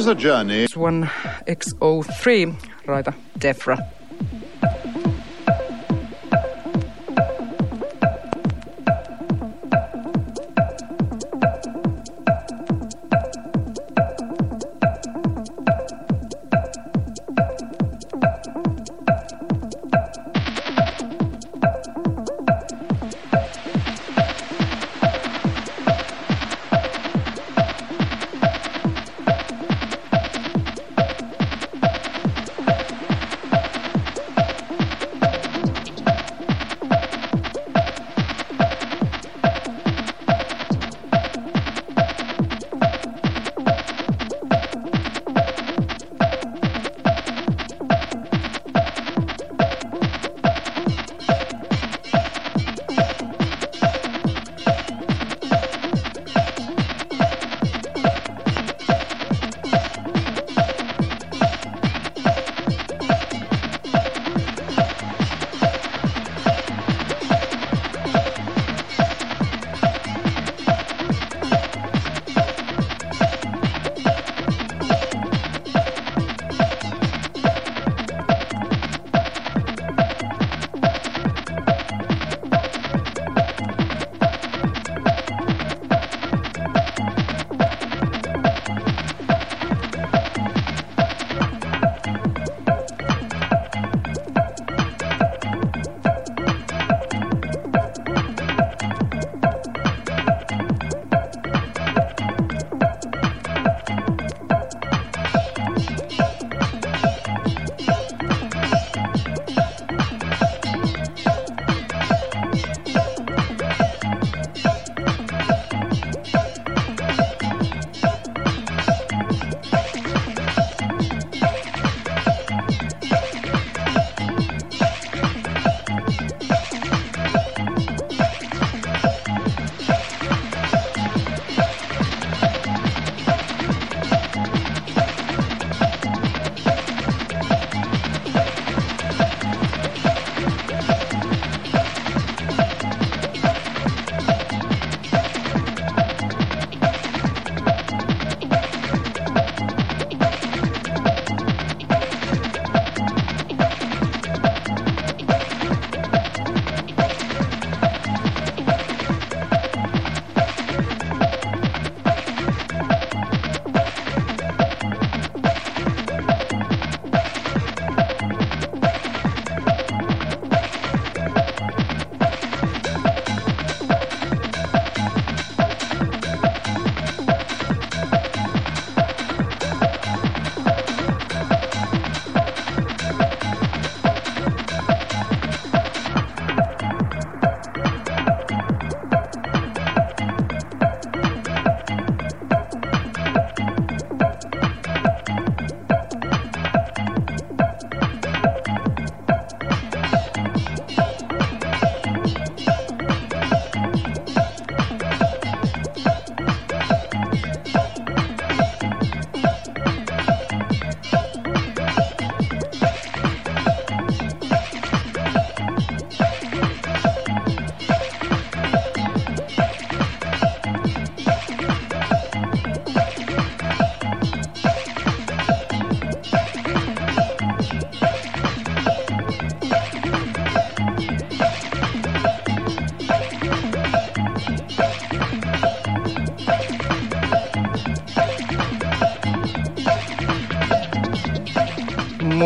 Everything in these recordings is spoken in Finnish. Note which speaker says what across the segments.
Speaker 1: is a journey.
Speaker 2: It's 1X03, Raita Defra.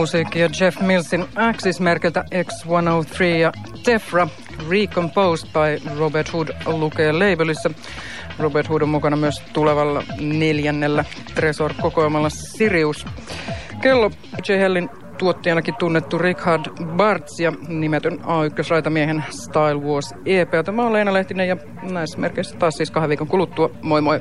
Speaker 2: Musiikkia Jeff Millsin Axis-merkeltä X103 ja Tefra Recomposed by Robert Hood lukee labelissa. Robert Hood on mukana myös tulevalla neljännellä Tresor-kokoelmalla Sirius. Kello J. Hellin tuottajanakin tunnettu Richard Bartz ja nimetön A1-raitamiehen Style Wars EP. Tämä on Leena Lehtinen ja näissä merkeissä taas siis kahden viikon kuluttua. Moi moi!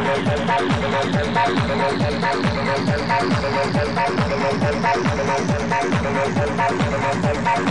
Speaker 2: Thank you.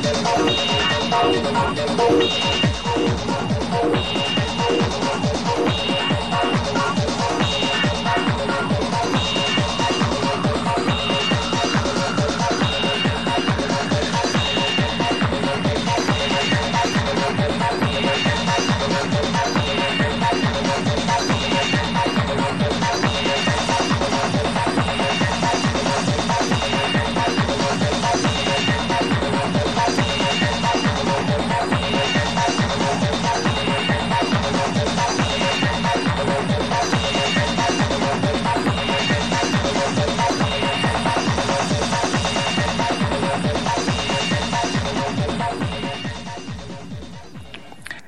Speaker 2: Thank you.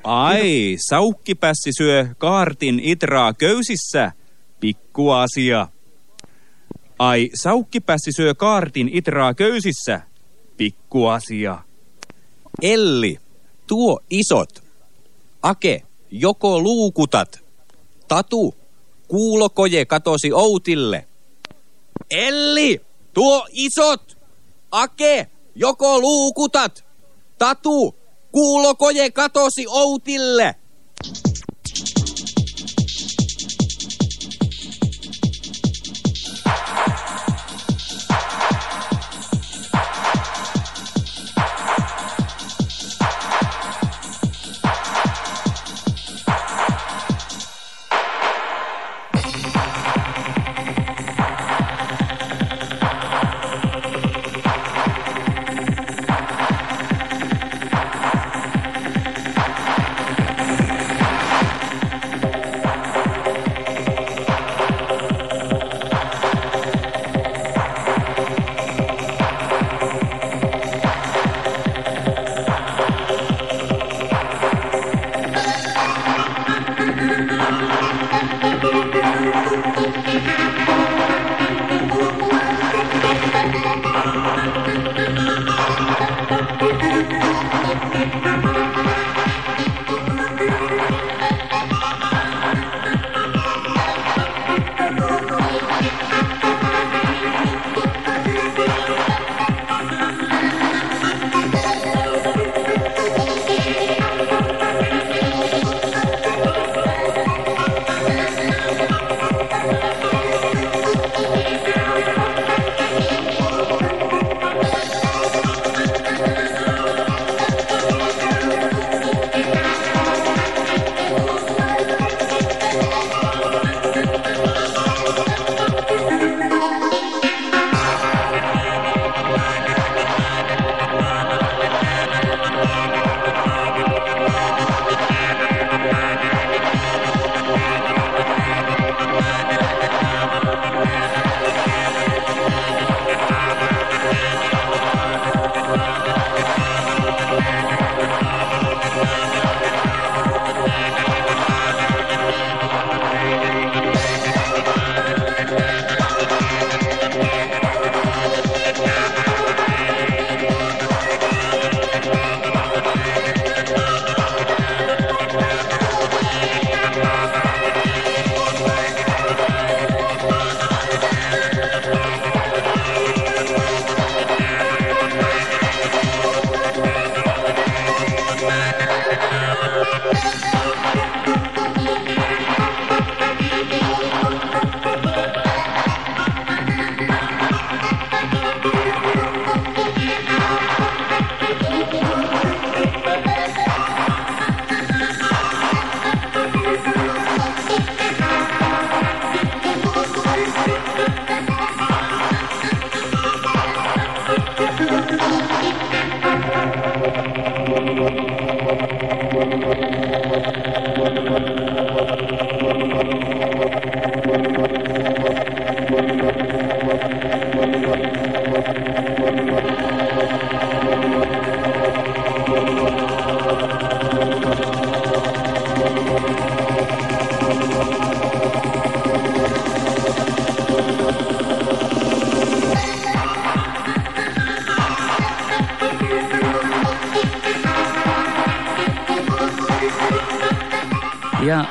Speaker 1: Ai, saukkipässi syö kaartin itraa köysissä. Pikku asia. Ai, saukkipässi syö kaartin itraa köysissä. Pikku asia.
Speaker 3: Elli, tuo isot. Ake, joko luukutat. Tatu, kuulokoje katosi Outille. Elli, tuo isot. Ake, joko luukutat. Tatu, kuulokoje katosi Outille.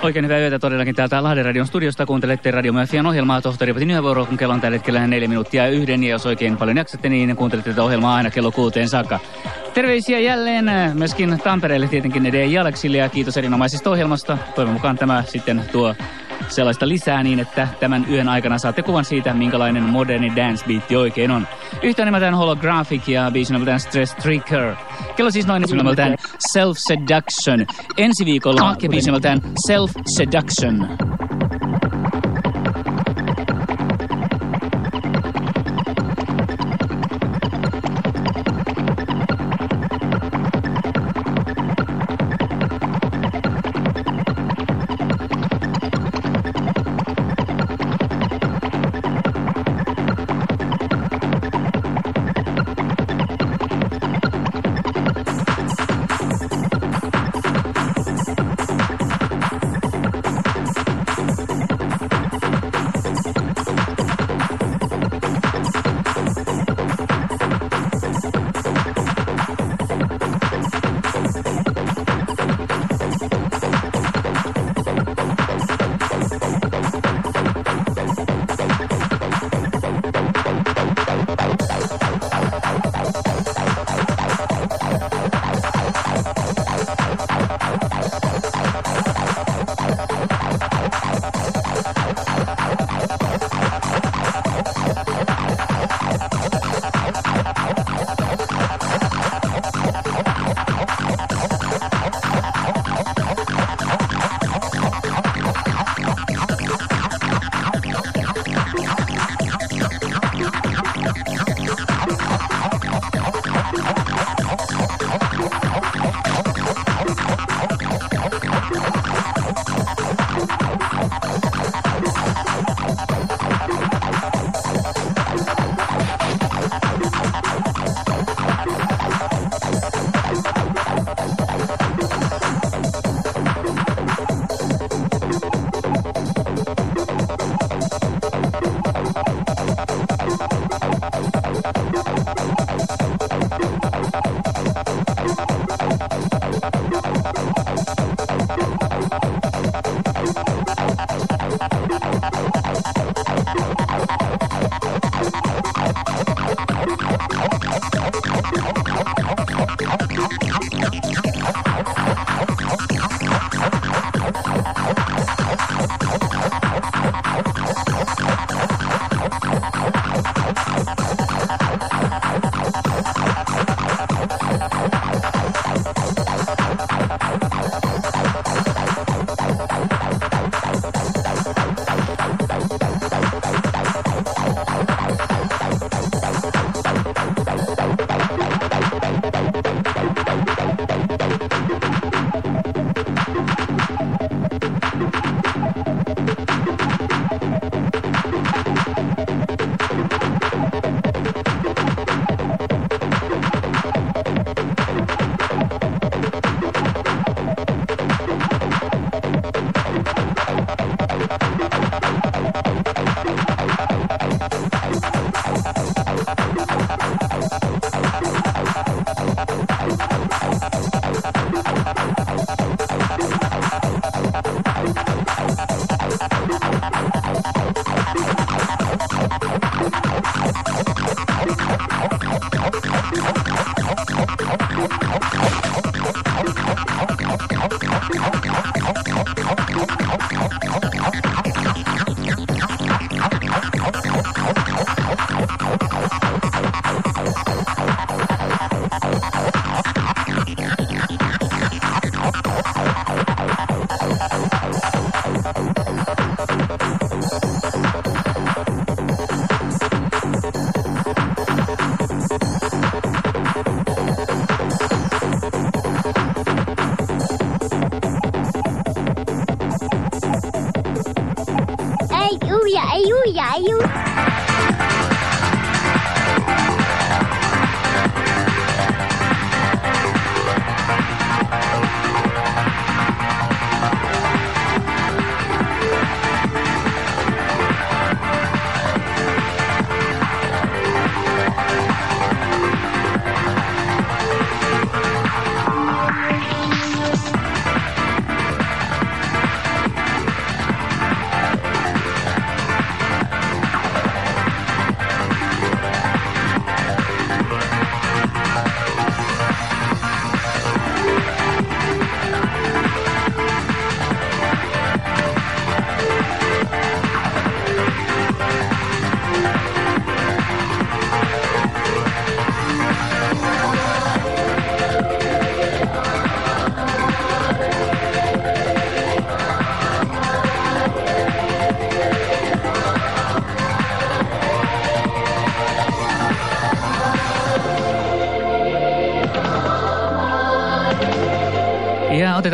Speaker 4: Oikein hyvää yötä todellakin täältä Lahden radion studiosta. Kuuntelette Radiomafian ohjelmaa Tohtori Patin yövuoro, kun kello on tällä hetkellä neljä minuuttia yhden. Ja jos oikein paljon jaksatte, niin kuuntelette tätä ohjelmaa aina kello kuuteen saakka. Terveisiä jälleen myöskin Tampereelle tietenkin edelleen Jaleksille ja kiitos erinomaisesta ohjelmasta. Toivon mukaan tämä sitten tuo sellaista lisää niin, että tämän yön aikana saatte kuvan siitä, minkälainen moderni dance beat oikein on. Yhtä nimeltään Holographic ja biisin nimeltään Stress Trigger. Kello siis noin nimeltään Self Seduction. Ensi viikolla nimeltään Self Seduction.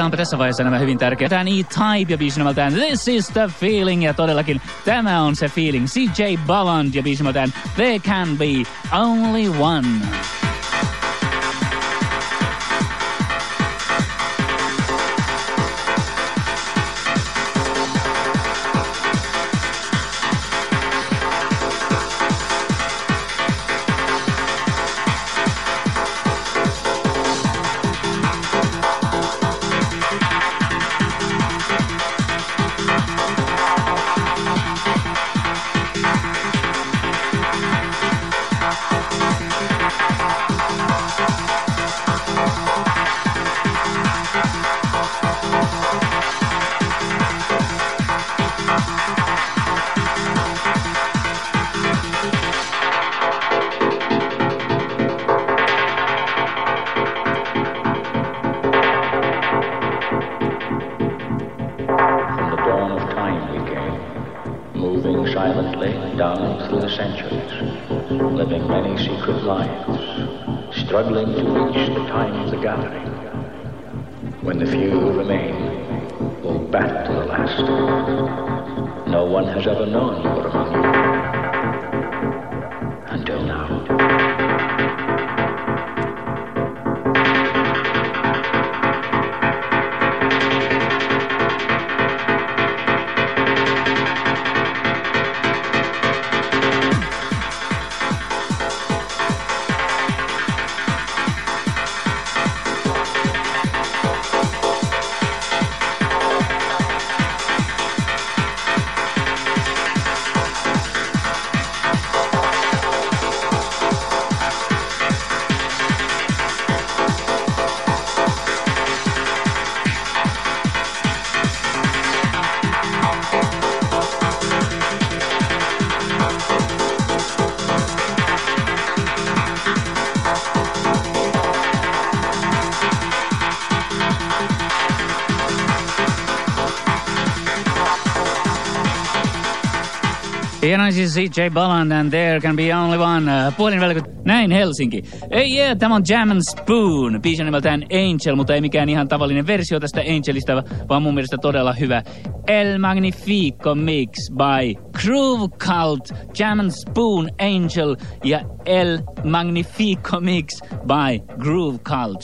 Speaker 4: Otetaanpa tässä vaiheessa nämä hyvin tärkeät. Tämä E-Type ja biisi This is the feeling. Ja todellakin tämä on se feeling. CJ Balland ja biisi nimeltään There can be only one.
Speaker 5: Secret lives, struggling to reach the time of the gathering, when the few remain will bat to the last. No one has ever known you were
Speaker 4: Näin siis CJ Balland and there can be only one. Uh, Puolin välkö... Näin Helsinki. Ei yeah, tämä on Jam and Spoon. Biisi nimeltään Angel, mutta ei mikään ihan tavallinen versio tästä Angelista, vaan mun mielestä todella hyvä. El Magnifico Mix by Groove Cult. Jam and Spoon Angel ja El Magnifico Mix by Groove Cult.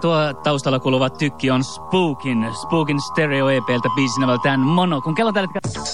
Speaker 4: Tuo taustalla kuuluva tykki on Spookin, Spookin Stereo EPltä biisi nimeltään Mono. Kun kello tällä hetkellä...